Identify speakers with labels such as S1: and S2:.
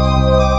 S1: Música